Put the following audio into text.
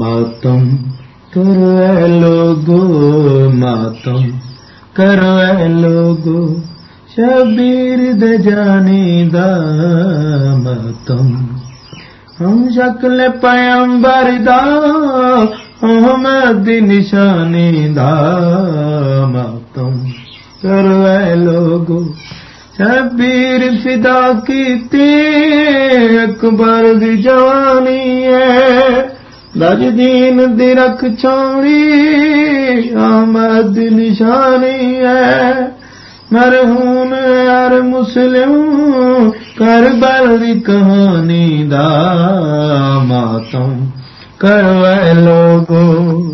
ماتم کرو اے لوگو ماتم کرو اے لوگو شبیر دے جانی دا ماتم ہم شکل پیمبر دا احمد نشانی دا ماتم کرو اے لوگو شبیر فدا کیتی اکبر دی جوانی ہے دج دین چوڑی آمد نشانی ہے مرہون یار مسلم کربل دی کہانی دا ماتم کروے لوگو